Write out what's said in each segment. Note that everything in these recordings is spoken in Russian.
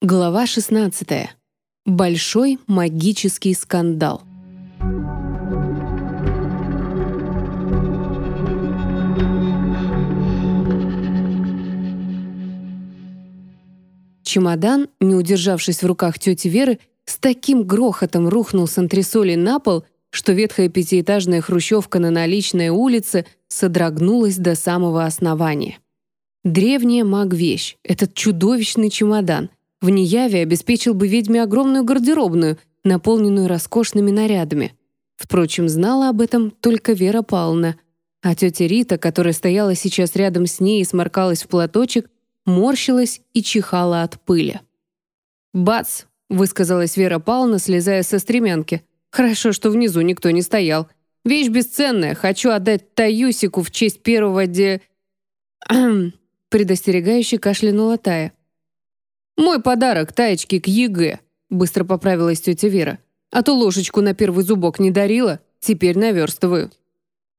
Глава 16. Большой магический скандал. Чемодан, не удержавшись в руках тети Веры, с таким грохотом рухнул с антресоли на пол, что ветхая пятиэтажная хрущевка на наличной улице содрогнулась до самого основания. Древняя маг-вещь, этот чудовищный чемодан — в Неяве обеспечил бы ведьме огромную гардеробную, наполненную роскошными нарядами. Впрочем, знала об этом только Вера Павловна, а тетя Рита, которая стояла сейчас рядом с ней и сморкалась в платочек, морщилась и чихала от пыли. «Бац!» — высказалась Вера Павловна, слезая со стремянки. «Хорошо, что внизу никто не стоял. Вещь бесценная. Хочу отдать Таюсику в честь первого де...» предостерегающе кашлянула Тая. «Мой подарок Таечке к ЕГЭ», — быстро поправилась тетя Вера. «А то ложечку на первый зубок не дарила, теперь наверстываю».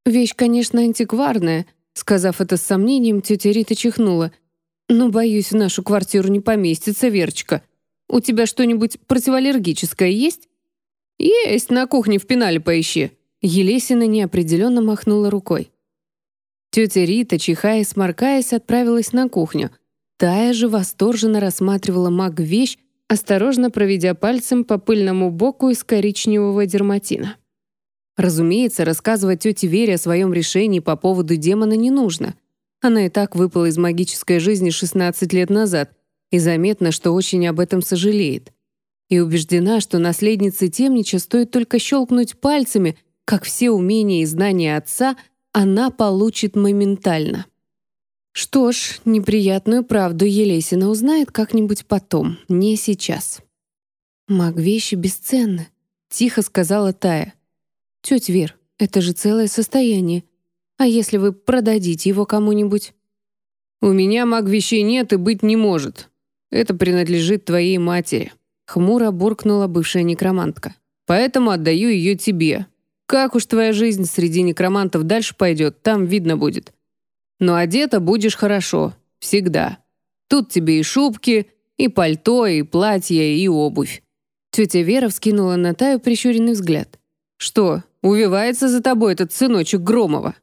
«Вещь, конечно, антикварная», — сказав это с сомнением, тетя Рита чихнула. «Но, боюсь, в нашу квартиру не поместится, Верочка. У тебя что-нибудь противоаллергическое есть?» «Есть, на кухне в пенале поищи». Елесина неопределенно махнула рукой. Тетя Рита, чихая и сморкаясь, отправилась на кухню, Тая же восторженно рассматривала маг-вещь, осторожно проведя пальцем по пыльному боку из коричневого дерматина. Разумеется, рассказывать тете Вере о своем решении по поводу демона не нужно. Она и так выпала из магической жизни 16 лет назад, и заметно, что очень об этом сожалеет. И убеждена, что наследнице темнича стоит только щелкнуть пальцами, как все умения и знания отца она получит моментально. Что ж, неприятную правду Елесина узнает как-нибудь потом, не сейчас. «Маг вещи бесценны», — тихо сказала Тая. «Тетя Вер, это же целое состояние. А если вы продадите его кому-нибудь?» «У меня маг вещей нет и быть не может. Это принадлежит твоей матери», — хмуро буркнула бывшая некромантка. «Поэтому отдаю ее тебе. Как уж твоя жизнь среди некромантов дальше пойдет, там видно будет. Но одета будешь хорошо. Всегда. Тут тебе и шубки, и пальто, и платье, и обувь». Тетя Вера вскинула на Таю прищуренный взгляд. «Что, увивается за тобой этот сыночек Громова?»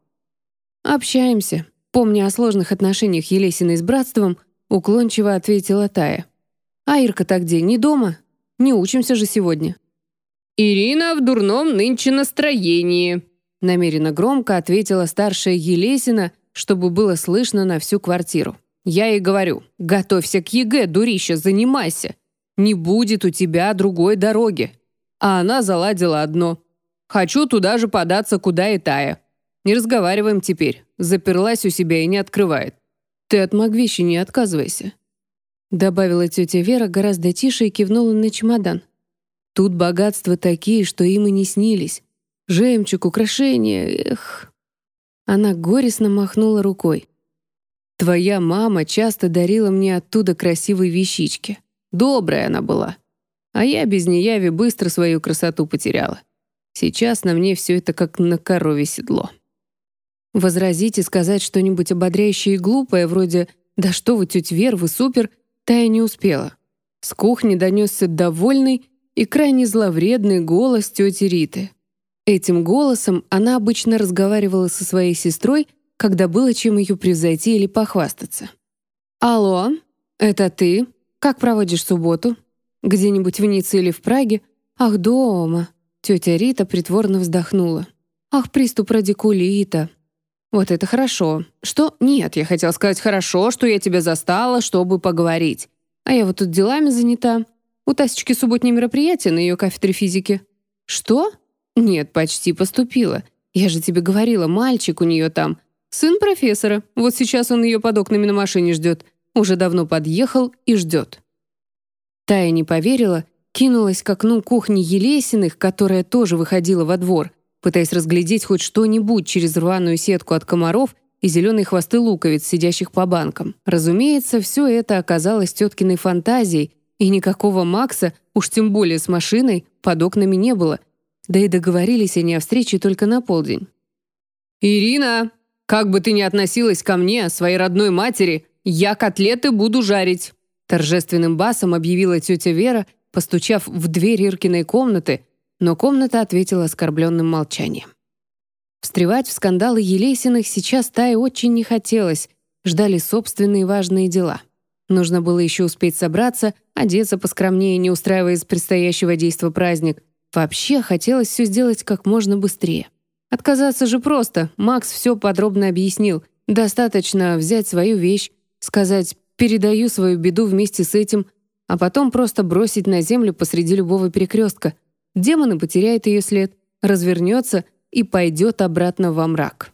«Общаемся». Помня о сложных отношениях Елесиной с братством, уклончиво ответила Тая. «А Ирка-то где? Не дома? Не учимся же сегодня». «Ирина в дурном нынче настроении», намеренно громко ответила старшая Елесина, чтобы было слышно на всю квартиру. Я ей говорю, готовься к ЕГЭ, дурища, занимайся. Не будет у тебя другой дороги. А она заладила одно. Хочу туда же податься, куда и Тая. Не разговариваем теперь. Заперлась у себя и не открывает. Ты от Магвищи не отказывайся. Добавила тетя Вера гораздо тише и кивнула на чемодан. Тут богатства такие, что им и не снились. Жемчуг, украшения, эх. Она горестно махнула рукой. «Твоя мама часто дарила мне оттуда красивые вещички. Добрая она была. А я без неяви быстро свою красоту потеряла. Сейчас на мне все это как на корове седло». Возразить и сказать что-нибудь ободряющее и глупое, вроде «Да что вы, тетя Вер, вы супер!» Тая не успела. С кухни донесся довольный и крайне зловредный голос тети Риты. Этим голосом она обычно разговаривала со своей сестрой, когда было чем ее превзойти или похвастаться. «Алло, это ты? Как проводишь субботу? Где-нибудь в Ницце или в Праге? Ах, дома!» Тетя Рита притворно вздохнула. «Ах, приступ радикулита!» «Вот это хорошо. Что? Нет, я хотела сказать хорошо, что я тебя застала, чтобы поговорить. А я вот тут делами занята. У Тасечки субботнее мероприятие на ее кафедре физики». «Что? «Нет, почти поступила. Я же тебе говорила, мальчик у нее там. Сын профессора. Вот сейчас он ее под окнами на машине ждет. Уже давно подъехал и ждет». Тая не поверила, кинулась к окну кухни Елесиных, которая тоже выходила во двор, пытаясь разглядеть хоть что-нибудь через рваную сетку от комаров и зеленые хвосты луковиц, сидящих по банкам. Разумеется, все это оказалось теткиной фантазией, и никакого Макса, уж тем более с машиной, под окнами не было, да и договорились они о встрече только на полдень. «Ирина, как бы ты ни относилась ко мне, своей родной матери, я котлеты буду жарить. Торжественным басом объявила тетя Вера, постучав в дверь Иркиной комнаты, но комната ответила оскорбленным молчанием. Встревать в скандалы Елесиных сейчас Тае очень не хотелось, ждали собственные важные дела. Нужно было еще успеть собраться, одеться поскромнее, не устраивая из предстоящего действа праздник. Вообще хотелось все сделать как можно быстрее. Отказаться же просто, Макс все подробно объяснил. Достаточно взять свою вещь, сказать «передаю свою беду вместе с этим», а потом просто бросить на землю посреди любого перекрестка. Демон потеряет ее след, развернется и пойдет обратно во мрак.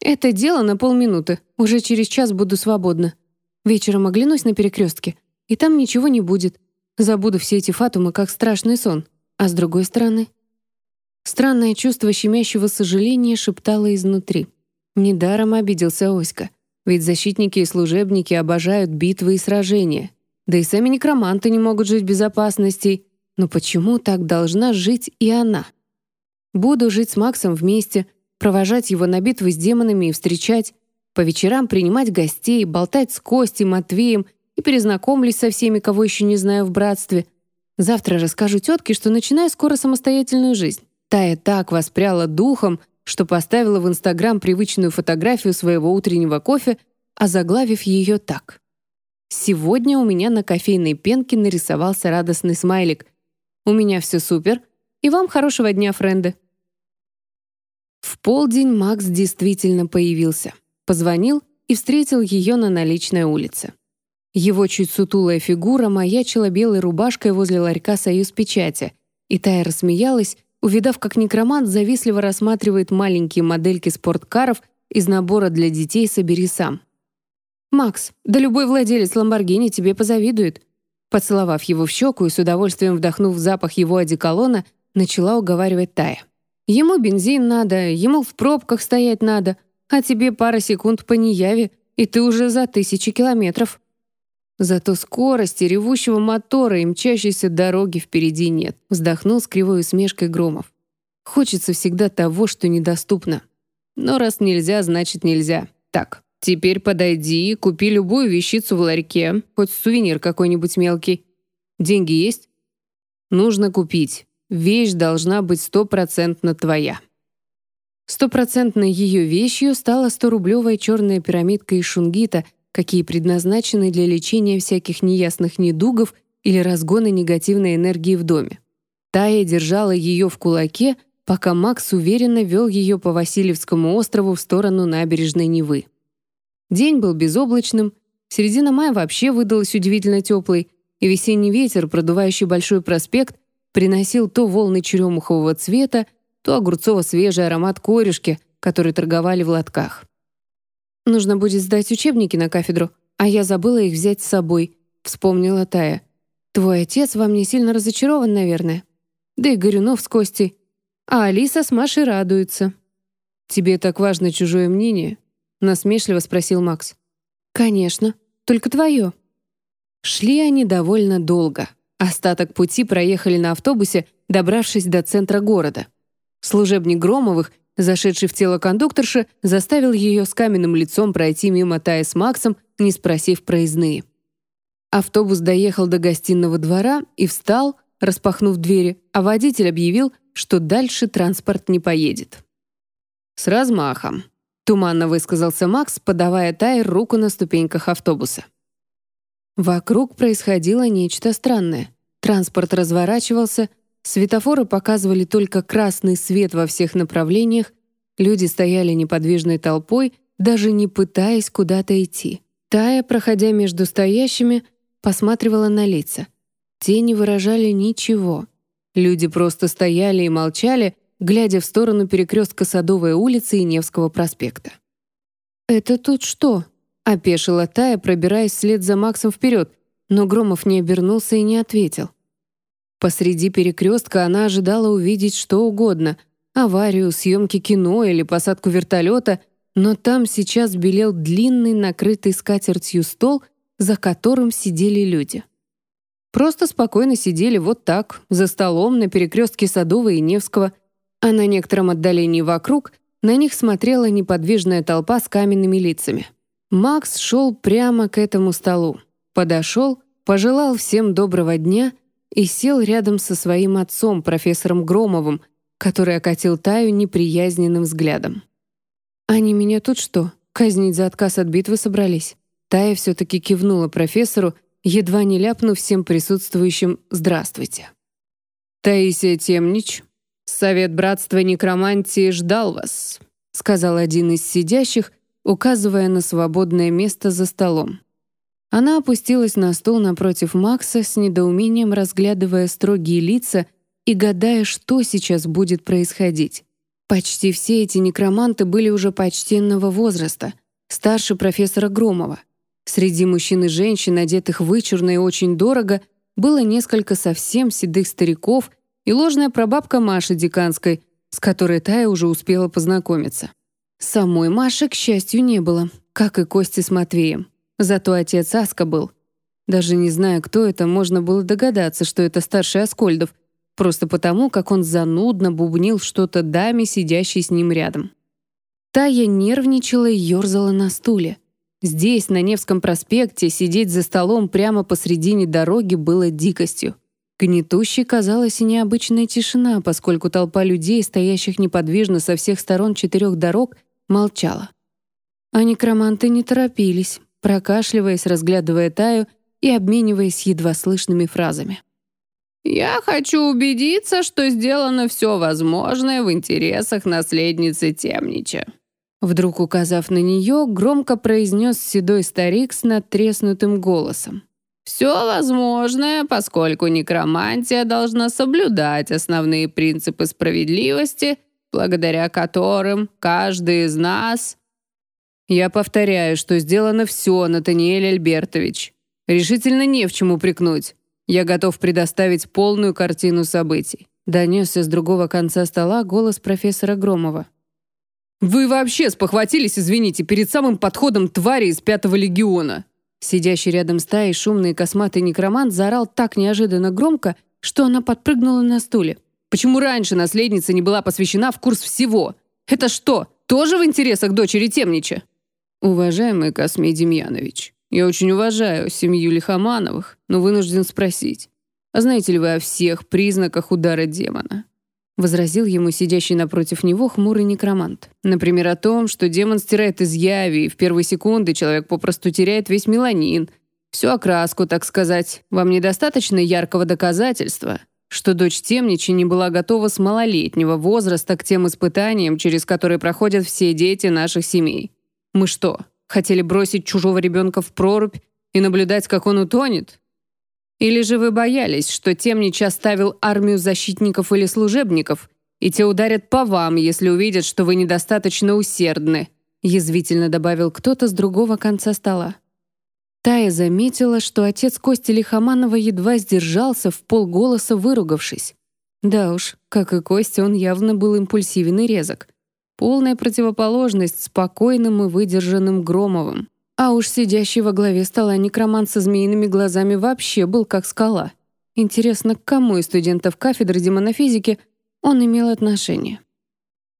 «Это дело на полминуты. Уже через час буду свободна. Вечером оглянусь на перекрестке, и там ничего не будет. Забуду все эти фатумы, как страшный сон. А с другой стороны...» Странное чувство щемящего сожаления шептало изнутри. Недаром обиделся Оська. Ведь защитники и служебники обожают битвы и сражения. Да и сами некроманты не могут жить в безопасности. Но почему так должна жить и она? Буду жить с Максом вместе, провожать его на битвы с демонами и встречать, по вечерам принимать гостей, болтать с Костей, Матвеем и перезнакомлюсь со всеми, кого еще не знаю в братстве. Завтра расскажу тетке, что начинаю скоро самостоятельную жизнь. Тая так воспряла духом, что поставила в Инстаграм привычную фотографию своего утреннего кофе, озаглавив ее так. «Сегодня у меня на кофейной пенке нарисовался радостный смайлик. У меня все супер, и вам хорошего дня, френды». В полдень Макс действительно появился. Позвонил и встретил ее на наличной улице. Его чуть сутулая фигура маячила белой рубашкой возле ларька «Союз печати», и Тая рассмеялась, увидав, как некромант завистливо рассматривает маленькие модельки спорткаров из набора для детей «Собери сам». «Макс, да любой владелец Ламборгини тебе позавидует». Поцеловав его в щеку и с удовольствием вдохнув запах его одеколона, начала уговаривать Тая. «Ему бензин надо, ему в пробках стоять надо, а тебе пара секунд по неяве, и ты уже за тысячи километров». Зато скорости ревущего мотора и мчащейся дороги впереди нет, вздохнул с кривой усмешкой Громов. Хочется всегда того, что недоступно. Но раз нельзя, значит нельзя. Так, теперь подойди и купи любую вещицу в ларьке, хоть сувенир какой-нибудь мелкий. Деньги есть? Нужно купить. Вещь должна быть стопроцентно твоя. Стопроцентной ее вещью стала сторублевая черная пирамидка из шунгита — какие предназначены для лечения всяких неясных недугов или разгона негативной энергии в доме. Тая держала ее в кулаке, пока Макс уверенно вел ее по Васильевскому острову в сторону набережной Невы. День был безоблачным, середина мая вообще выдалась удивительно теплой, и весенний ветер, продувающий Большой проспект, приносил то волны черемухового цвета, то огурцово-свежий аромат корешки, который торговали в лотках. Нужно будет сдать учебники на кафедру, а я забыла их взять с собой», — вспомнила Тая. «Твой отец во мне сильно разочарован, наверное. Да и Горюнов с Костей. А Алиса с Машей радуются». «Тебе так важно чужое мнение?» — насмешливо спросил Макс. «Конечно, только твое». Шли они довольно долго. Остаток пути проехали на автобусе, добравшись до центра города. Служебник Громовых Зашедший в тело кондукторши заставил ее с каменным лицом пройти мимо Таи с Максом, не спросив проездные. Автобус доехал до гостиного двора и встал, распахнув двери, а водитель объявил, что дальше транспорт не поедет. «С размахом», — туманно высказался Макс, подавая Тае руку на ступеньках автобуса. Вокруг происходило нечто странное. Транспорт разворачивался, Светофоры показывали только красный свет во всех направлениях, люди стояли неподвижной толпой, даже не пытаясь куда-то идти. Тая, проходя между стоящими, посматривала на лица. Те не выражали ничего. Люди просто стояли и молчали, глядя в сторону перекрестка Садовой улицы и Невского проспекта. «Это тут что?» — опешила Тая, пробираясь вслед за Максом вперед, но Громов не обернулся и не ответил. Посреди перекрестка она ожидала увидеть что угодно — аварию, съемки кино или посадку вертолета, но там сейчас белел длинный, накрытый скатертью стол, за которым сидели люди. Просто спокойно сидели вот так, за столом на перекрестке Садовой и Невского, а на некотором отдалении вокруг на них смотрела неподвижная толпа с каменными лицами. Макс шел прямо к этому столу. Подошел, пожелал всем доброго дня и сел рядом со своим отцом, профессором Громовым, который окатил Таю неприязненным взглядом. «Они меня тут что, казнить за отказ от битвы собрались?» Тая все-таки кивнула профессору, едва не ляпнув всем присутствующим «Здравствуйте». «Таисия Темнич, Совет Братства Некромантии ждал вас», сказал один из сидящих, указывая на свободное место за столом. Она опустилась на стул напротив Макса с недоумением разглядывая строгие лица и гадая, что сейчас будет происходить. Почти все эти некроманты были уже почтенного возраста, старше профессора Громова. Среди мужчин и женщин, одетых вычурно и очень дорого, было несколько совсем седых стариков и ложная прабабка Маши Диканской, с которой Тая уже успела познакомиться. Самой Маши, к счастью, не было, как и Кости с Матвеем. Зато отец Аска был. Даже не зная, кто это, можно было догадаться, что это старший Аскольдов, просто потому, как он занудно бубнил что-то даме, сидящей с ним рядом. Тая нервничала и ёрзала на стуле. Здесь, на Невском проспекте, сидеть за столом прямо посредине дороги было дикостью. Гнетущей казалась и необычная тишина, поскольку толпа людей, стоящих неподвижно со всех сторон четырех дорог, молчала. А некроманты не торопились, прокашливаясь, разглядывая Таю и обмениваясь едва слышными фразами. «Я хочу убедиться, что сделано все возможное в интересах наследницы Темнича», Вдруг указав на нее, громко произнес седой старик с надтреснутым голосом. «Все возможное, поскольку некромантия должна соблюдать основные принципы справедливости, благодаря которым каждый из нас...» «Я повторяю, что сделано все, Натаниэль Альбертович. Решительно не в чем упрекнуть. Я готов предоставить полную картину событий», донесся с другого конца стола голос профессора Громова. «Вы вообще спохватились, извините, перед самым подходом твари из Пятого легиона!» Сидящий рядом с Таей шумный косматый некромант заорал так неожиданно громко, что она подпрыгнула на стуле. «Почему раньше наследница не была посвящена в курс всего? Это что, тоже в интересах дочери Темнича?» «Уважаемый Космей Демьянович, я очень уважаю семью Лихомановых, но вынужден спросить, а знаете ли вы о всех признаках удара демона?» — возразил ему сидящий напротив него хмурый некромант. «Например, о том, что демон стирает изъяви, и в первые секунды человек попросту теряет весь меланин, всю окраску, так сказать. Вам недостаточно яркого доказательства, что дочь Темничи не была готова с малолетнего возраста к тем испытаниям, через которые проходят все дети наших семей. Мы что, хотели бросить чужого ребенка в прорубь и наблюдать, как он утонет? Или же вы боялись, что Темнич оставил армию защитников или служебников, и те ударят по вам, если увидят, что вы недостаточно усердны?» язвительно добавил кто-то с другого конца стола. Тая заметила, что отец Кости Лихоманова едва сдержался, в полголоса выругавшись. Да уж, как и Костя, он явно был импульсивен и резок. Полная противоположность спокойным и выдержанным Громовым. А уж сидящий во главе стола некромант со змеиными глазами вообще был как скала. Интересно, к кому из студентов кафедры демонофизики он имел отношение?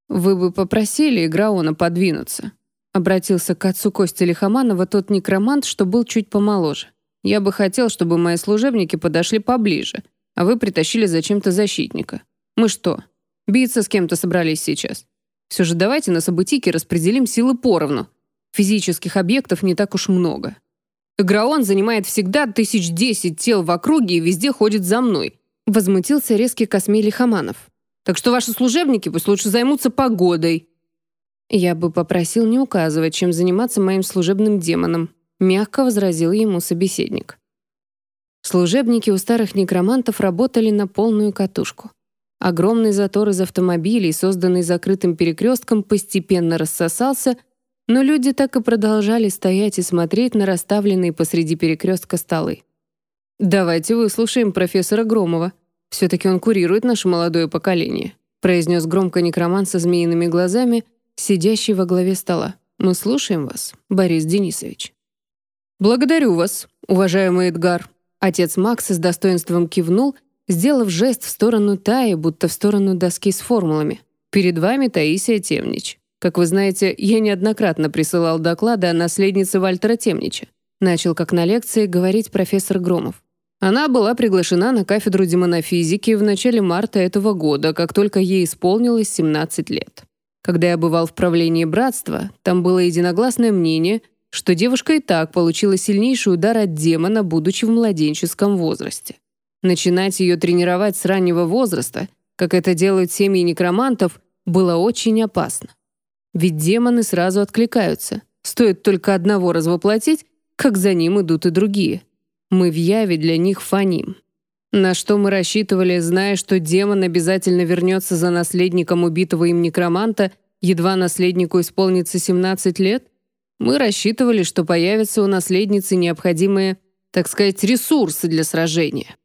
«Вы бы попросили Играона подвинуться», обратился к отцу Кости Лихоманова тот некромант, что был чуть помоложе. «Я бы хотел, чтобы мои служебники подошли поближе, а вы притащили зачем-то защитника. Мы что, биться с кем-то собрались сейчас? Все же давайте на событийке распределим силы поровну, Физических объектов не так уж много. Граон занимает всегда тысяч десять тел в округе и везде ходит за мной. Возмутился резкий Космей Лихоманов. Так что ваши служебники пусть лучше займутся погодой. Я бы попросил не указывать, чем заниматься моим служебным демоном, мягко возразил ему собеседник. Служебники у старых некромантов работали на полную катушку. Огромный затор из автомобилей, созданный закрытым перекрестком, постепенно рассосался — но люди так и продолжали стоять и смотреть на расставленные посреди перекрестка столы. «Давайте выслушаем профессора Громова. Все-таки он курирует наше молодое поколение», произнес громко некроман со змеиными глазами, сидящий во главе стола. «Мы слушаем вас, Борис Денисович». «Благодарю вас, уважаемый Эдгар». Отец Макса с достоинством кивнул, сделав жест в сторону Таи, будто в сторону доски с формулами. «Перед вами Таисия Темнич. Как вы знаете, я неоднократно присылал доклады о наследнице Вальтера Темнича. начал как на лекции говорить профессор Громов. Она была приглашена на кафедру демонофизики в начале марта этого года, как только ей исполнилось 17 лет. Когда я бывал в правлении братства, там было единогласное мнение, что девушка и так получила сильнейший удар от демона, будучи в младенческом возрасте. Начинать ее тренировать с раннего возраста, как это делают семьи некромантов, было очень опасно. Ведь демоны сразу откликаются. Стоит только одного развоплотить, как за ним идут и другие – мы в яве для них фоним. На что мы рассчитывали, зная, что демон обязательно вернется за наследником убитого им некроманта, едва наследнику исполнится 17 лет? Мы рассчитывали, что появятся у наследницы необходимые, так сказать, ресурсы для сражения.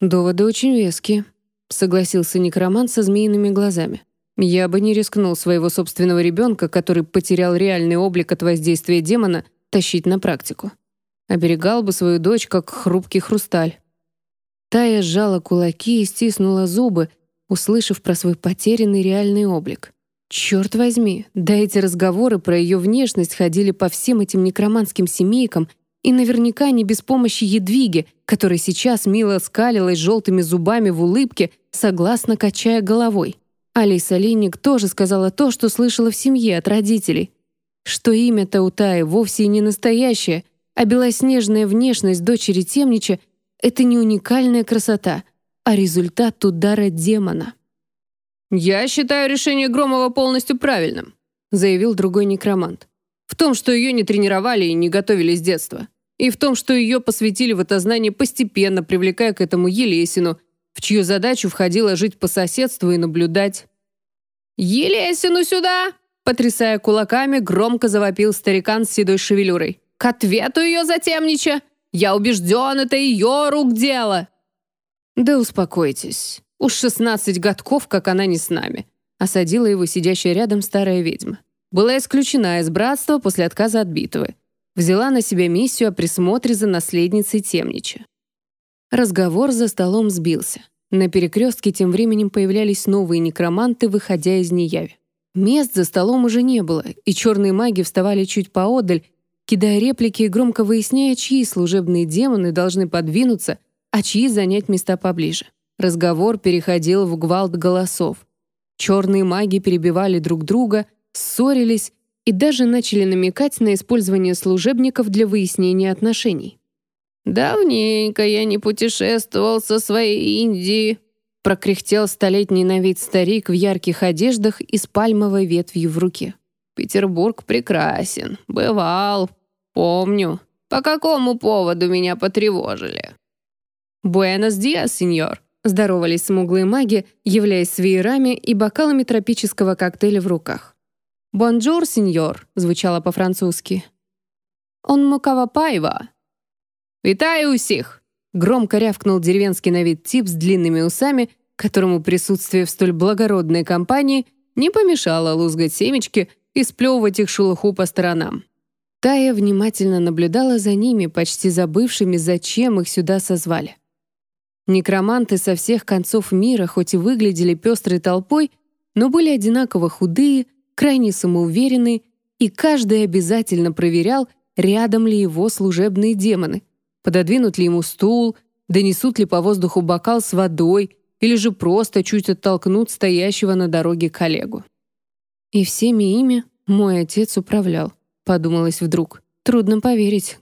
«Доводы очень веские», — согласился некромант со змеиными глазами. «Я бы не рискнул своего собственного ребенка, который потерял реальный облик от воздействия демона, тащить на практику. Оберегал бы свою дочь, как хрупкий хрусталь. Тая сжала кулаки и стиснула зубы, услышав про свой потерянный реальный облик. Черт возьми, да эти разговоры про ее внешность ходили по всем этим некроманским семейкам, и наверняка не без помощи Едвиги, которая сейчас мило скалилась желтыми зубами в улыбке, согласно качая головой. Алиса Линник тоже сказала то, что слышала в семье от родителей. Что имя-то у Таи вовсе не настоящее — а белоснежная внешность дочери Темнича — это не уникальная красота, а результат удара демона. «Я считаю решение Громова полностью правильным», — заявил другой некромант. «В том, что ее не тренировали и не готовили с детства. И в том, что ее посвятили в это знание постепенно, привлекая к этому Елесину, в чью задачу входило жить по соседству и наблюдать». «Елесину сюда!» Потрясая кулаками, громко завопил старикан с седой шевелюрой. К ответу ее затемнича! Я убежден, это ее рук дело!» «Да успокойтесь. Уж шестнадцать годков, как она не с нами», осадила его сидящая рядом старая ведьма. Была исключена из братства после отказа от битвы. Взяла на себя миссию о присмотре за наследницей Темнича. Разговор за столом сбился. На перекрестке тем временем появлялись новые некроманты, выходя из неяви. Мест за столом уже не было, и черные маги вставали чуть поодаль кидая реплики и громко выясняя, чьи служебные демоны должны подвинуться, а чьи занять места поближе. Разговор переходил в гвалт голосов. Черные маги перебивали друг друга, ссорились и даже начали намекать на использование служебников для выяснения отношений. «Давненько я не путешествовал со своей Индии», прокряхтел столетний на вид старик в ярких одеждах и с пальмовой ветвью в руке. Петербург прекрасен. Бывал. Помню. По какому поводу меня потревожили?» «Buenos días, señor», — здоровались смуглые маги, являясь с веерами и бокалами тропического коктейля в руках. «Bonjour, seigneur», — звучало по-французски. «On mukava päivä». «Вітаю усіх!» — громко рявкнул деревенский на вид тип с длинными усами, которому присутствие в столь благородной компании не помешало лузгать семечки и сплевывать их шелуху по сторонам. Тая внимательно наблюдала за ними, почти забывшими, зачем их сюда созвали. Некроманты со всех концов мира хоть и выглядели пестрой толпой, но были одинаково худые, крайне самоуверенные, и каждый обязательно проверял, рядом ли его служебные демоны, пододвинут ли ему стул, донесут ли по воздуху бокал с водой или же просто чуть оттолкнут стоящего на дороге коллегу. И всеми ими мой отец управлял, подумалось вдруг. Трудно поверить.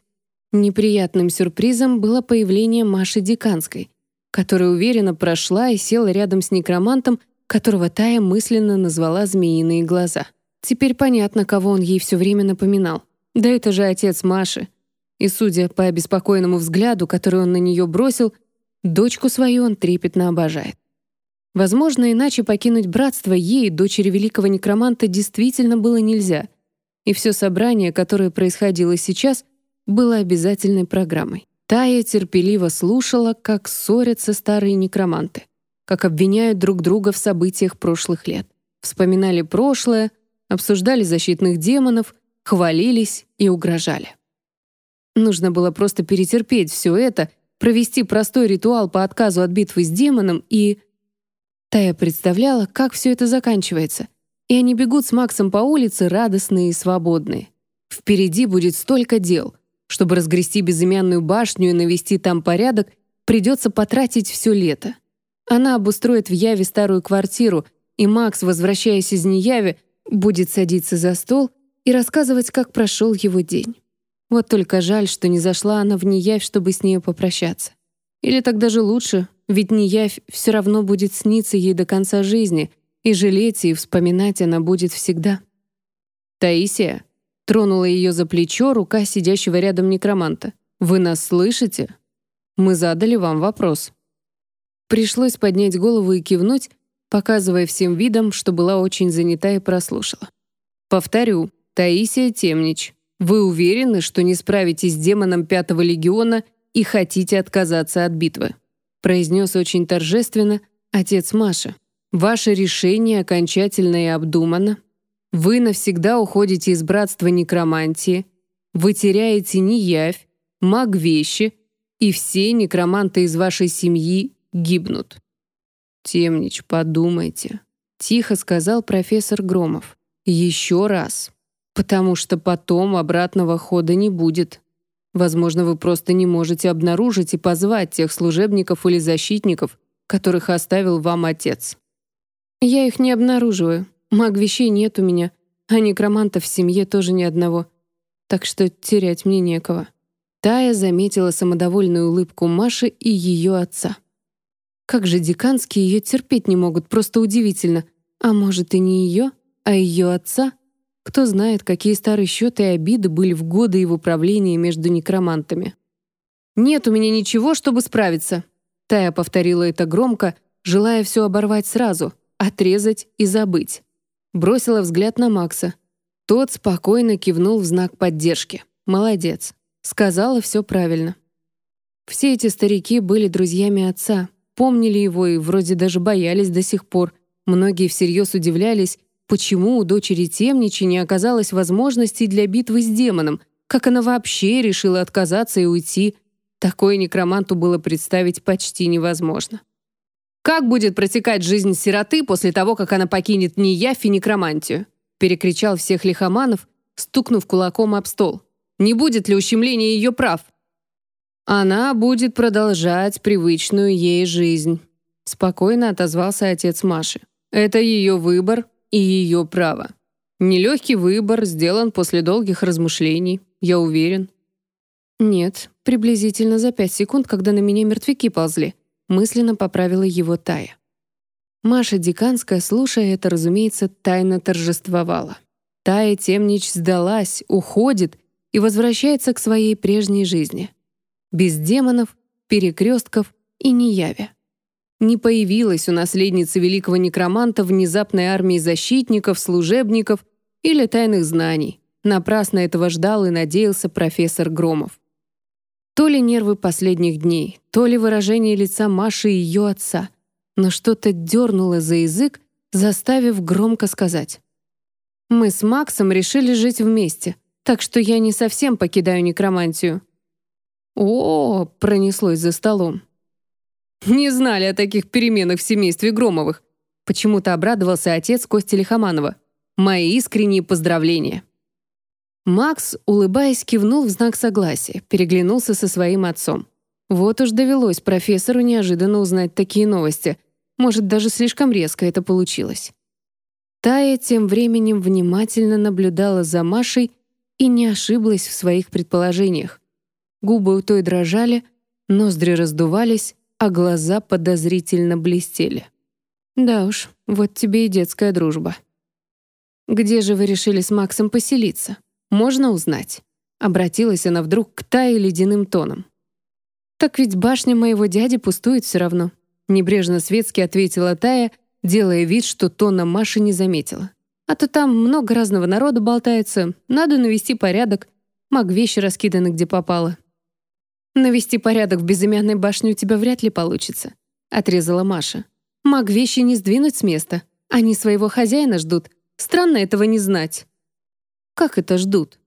Неприятным сюрпризом было появление Маши Диканской, которая уверенно прошла и села рядом с некромантом, которого Тая мысленно назвала «змеиные глаза». Теперь понятно, кого он ей все время напоминал. Да это же отец Маши. И, судя по обеспокоенному взгляду, который он на нее бросил, дочку свою он трепетно обожает. Возможно, иначе покинуть братство ей, дочери великого некроманта, действительно было нельзя. И все собрание, которое происходило сейчас, было обязательной программой. Тая терпеливо слушала, как ссорятся старые некроманты, как обвиняют друг друга в событиях прошлых лет. Вспоминали прошлое, обсуждали защитных демонов, хвалились и угрожали. Нужно было просто перетерпеть все это, провести простой ритуал по отказу от битвы с демоном и Тая представляла, как все это заканчивается. И они бегут с Максом по улице радостные и свободные. Впереди будет столько дел, Чтобы разгрести безымянную башню и навести там порядок, придется потратить все лето. Она обустроит в Яве старую квартиру, и Макс, возвращаясь из Неяви, будет садиться за стол и рассказывать, как прошел его день. Вот только жаль, что не зашла она в Неявь, чтобы с ней попрощаться. Или так даже лучше, ведь Неявь все равно будет сниться ей до конца жизни, и жалеть и вспоминать она будет всегда. «Таисия», — тронула ее за плечо рука сидящего рядом некроманта. «Вы нас слышите? Мы задали вам вопрос». Пришлось поднять голову и кивнуть, показывая всем видом, что была очень занята и прослушала. «Повторю, Таисия Темнич, вы уверены, что не справитесь с демоном Пятого Легиона и хотите отказаться от битвы?» произнес очень торжественно отец Маши. «Ваше решение окончательно и обдумано. Вы навсегда уходите из братства некромантии. Вы теряете неявь, маг-вещи, и все некроманты из вашей семьи гибнут». «Темнич, подумайте», — тихо сказал профессор Громов. «Еще раз, потому что потом обратного хода не будет. Возможно, вы просто не можете обнаружить и позвать тех служебников или защитников, которых оставил вам отец. Я их не обнаруживаю. Маг-вещей нет у меня, а некромантов в семье тоже ни одного. Так что терять мне некого. Тая заметила самодовольную улыбку Маши и ее отца. Как же деканские ее терпеть не могут, просто удивительно. А может, и не ее, а ее отца — кто знает, какие старые счеты и обиды были в годы его правления между некромантами. «Нет у меня ничего, чтобы справиться», — Тая повторила это громко, желая все оборвать сразу, отрезать и забыть. Бросила взгляд на Макса. Тот спокойно кивнул в знак поддержки. «Молодец». Сказала все правильно. Все эти старики были друзьями отца, помнили его и вроде даже боялись до сих пор. Многие всерьез удивлялись, Почему у дочери Темничи не оказалось возможностей для битвы с демоном? Как она вообще решила отказаться и уйти? Такое некроманту было представить почти невозможно. «Как будет протекать жизнь сироты после того, как она покинет не Неяфь и некромантию?» перекричал всех лихоманов, стукнув кулаком об стол. «Не будет ли ущемления ее прав?» «Она будет продолжать привычную ей жизнь», спокойно отозвался отец Маши. «Это ее выбор, и ее право. Нелегкий выбор сделан после долгих размышлений, я уверен. Нет, приблизительно за пять секунд, когда на меня мертвяки ползли, мысленно поправила его Тая. Маша Диканская, слушая это, разумеется, тайно торжествовала. Тая Темнич сдалась, уходит и возвращается к своей прежней жизни. Без демонов, перекрестков и неяви не появилась у наследницы великого некроманта внезапной армии защитников, служебников или тайных знаний. Напрасно этого ждал и надеялся профессор Громов. То ли нервы последних дней, то ли выражение лица Маши и ее отца, но что-то дернуло за язык, заставив громко сказать. «Мы с Максом решили жить вместе, так что я не совсем покидаю некромантию». «О!» — пронеслось за столом. Не знали о таких переменах в семействе Громовых. Почему-то обрадовался отец Кости Лихоманова. Мои искренние поздравления. Макс, улыбаясь, кивнул в знак согласия, переглянулся со своим отцом. Вот уж довелось профессору неожиданно узнать такие новости. Может, даже слишком резко это получилось. Тая тем временем внимательно наблюдала за Машей и не ошиблась в своих предположениях. Губы у той дрожали, ноздри раздувались, а глаза подозрительно блестели. Да уж, вот тебе и детская дружба. «Где же вы решили с Максом поселиться? Можно узнать?» Обратилась она вдруг к Тае ледяным тоном. «Так ведь башня моего дяди пустует все равно», небрежно светски ответила Тая, делая вид, что тона Маши не заметила. «А то там много разного народа болтается, надо навести порядок, маг вещи раскиданы где попало. «Навести порядок в безымянной башне у тебя вряд ли получится», — отрезала Маша. «Маг вещи не сдвинуть с места. Они своего хозяина ждут. Странно этого не знать». «Как это ждут?»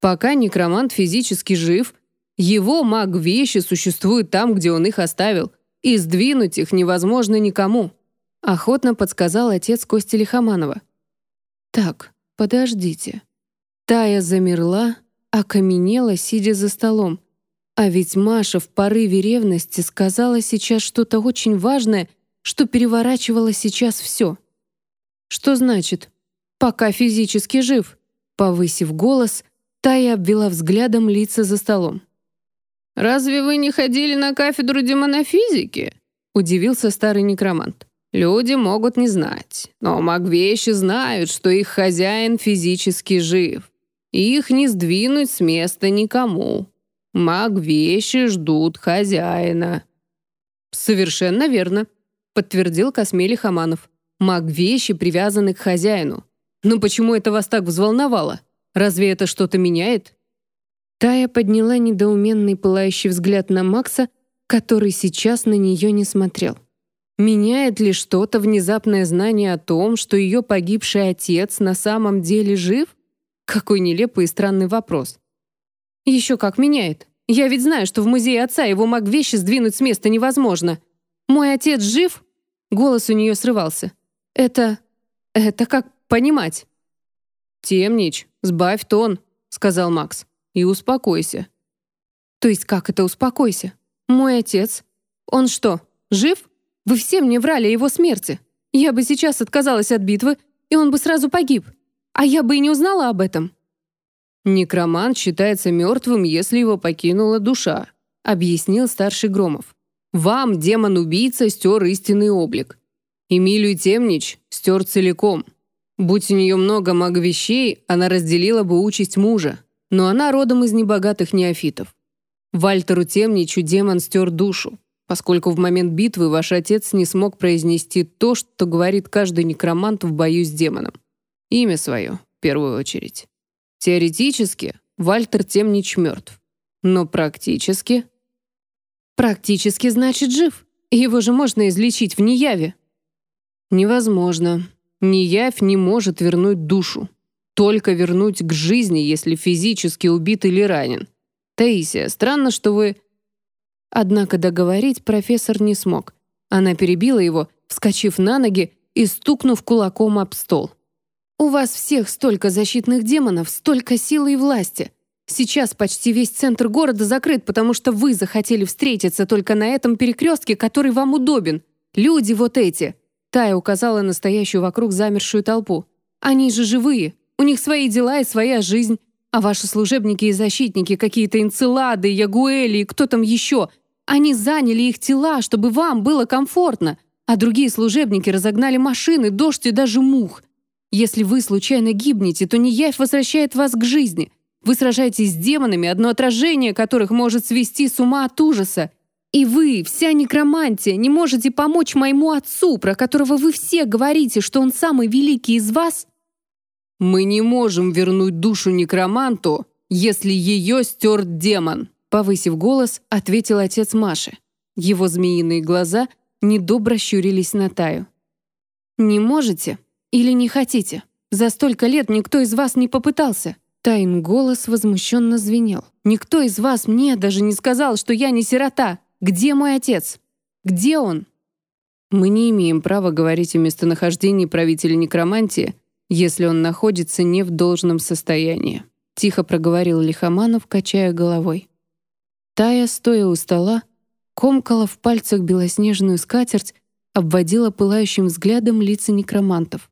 «Пока некромант физически жив, его маг вещи существует там, где он их оставил, и сдвинуть их невозможно никому», — охотно подсказал отец Кости Лихоманова. «Так, подождите». Тая замерла, окаменела, сидя за столом. А ведь Маша в порыве ревности сказала сейчас что-то очень важное, что переворачивало сейчас все. Что значит «пока физически жив»? Повысив голос, Тая обвела взглядом лица за столом. «Разве вы не ходили на кафедру демонофизики?» — удивился старый некромант. «Люди могут не знать, но магвещи знают, что их хозяин физически жив, и их не сдвинуть с места никому. Магвещи ждут хозяина». «Совершенно верно», — подтвердил Космели Хаманов. «Магвещи привязаны к хозяину. Но почему это вас так взволновало? Разве это что-то меняет?» Тая подняла недоуменный пылающий взгляд на Макса, который сейчас на нее не смотрел. Меняет ли что-то внезапное знание о том, что ее погибший отец на самом деле жив? Какой нелепый и странный вопрос. Еще как меняет. Я ведь знаю, что в музее отца его маг вещи сдвинуть с места невозможно. Мой отец жив? Голос у нее срывался. Это... это как понимать? «Темнич, сбавь тон», — сказал Макс и успокойся». «То есть как это успокойся? Мой отец? Он что, жив? Вы все мне врали о его смерти. Я бы сейчас отказалась от битвы, и он бы сразу погиб. А я бы и не узнала об этом». «Некромант считается мертвым, если его покинула душа», объяснил старший Громов. «Вам демон-убийца стер истинный облик. Эмилию Темнич стер целиком. Будь у нее много маг-вещей, она разделила бы участь мужа но она родом из небогатых неофитов. Вальтеру Темничу демон стер душу, поскольку в момент битвы ваш отец не смог произнести то, что говорит каждый некромант в бою с демоном. Имя свое, в первую очередь. Теоретически, Вальтер Темнич мертв. Но практически... Практически значит жив. Его же можно излечить в неяве. Невозможно. Неявь не может вернуть душу только вернуть к жизни, если физически убит или ранен. Таисия, странно, что вы...» Однако договорить профессор не смог. Она перебила его, вскочив на ноги и стукнув кулаком об стол. «У вас всех столько защитных демонов, столько силы и власти. Сейчас почти весь центр города закрыт, потому что вы захотели встретиться только на этом перекрестке, который вам удобен. Люди вот эти!» Тая указала настоящую вокруг замершую толпу. «Они же живые, у них свои дела и своя жизнь. А ваши служебники и защитники, какие-то инцелады, ягуэли и кто там еще, они заняли их тела, чтобы вам было комфортно, а другие служебники разогнали машины, дождь и даже мух. Если вы случайно гибнете, то неявь возвращает вас к жизни. Вы сражаетесь с демонами, одно отражение которых может свести с ума от ужаса. И вы, вся некромантия, не можете помочь моему отцу, про которого вы все говорите, что он самый великий из вас, «Мы не можем вернуть душу некроманту, если ее стер демон», повысив голос, ответил отец Маши. Его змеиные глаза недобро щурились на Таю. «Не можете или не хотите? За столько лет никто из вас не попытался». Тайн голос возмущенно звенел. «Никто из вас мне даже не сказал, что я не сирота. Где мой отец? Где он?» «Мы не имеем права говорить о местонахождении правителя некромантии если он находится не в должном состоянии», — тихо проговорил Лихоманов, качая головой. Тая, стоя у стола, комкала в пальцах белоснежную скатерть, обводила пылающим взглядом лица некромантов.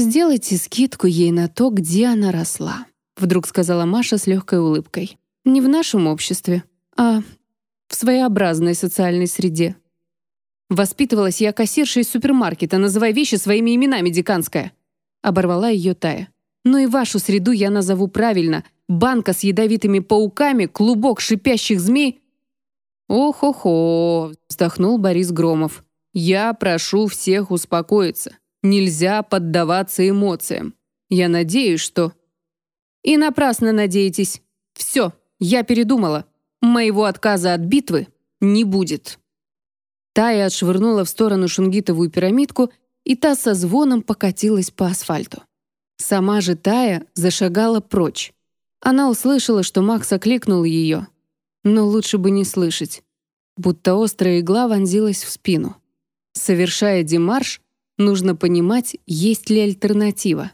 «Сделайте скидку ей на то, где она росла», — вдруг сказала Маша с легкой улыбкой. «Не в нашем обществе, а в своеобразной социальной среде». «Воспитывалась я кассиршей из супермаркета, называй вещи своими именами, деканская», Оборвала ее Тая. «Но и вашу среду я назову правильно. Банка с ядовитыми пауками, клубок шипящих змей...» «Ох-охо!» — вздохнул Борис Громов. «Я прошу всех успокоиться. Нельзя поддаваться эмоциям. Я надеюсь, что...» «И напрасно надеетесь. Все, я передумала. Моего отказа от битвы не будет». Тая отшвырнула в сторону шунгитовую пирамидку и та со звоном покатилась по асфальту. Сама же Тая зашагала прочь. Она услышала, что Макс окликнул ее. Но лучше бы не слышать. Будто острая игла вонзилась в спину. Совершая демарш, нужно понимать, есть ли альтернатива.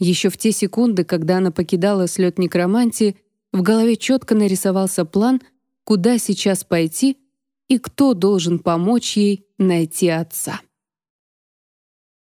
Еще в те секунды, когда она покидала слет некромантии, в голове четко нарисовался план, куда сейчас пойти и кто должен помочь ей найти отца.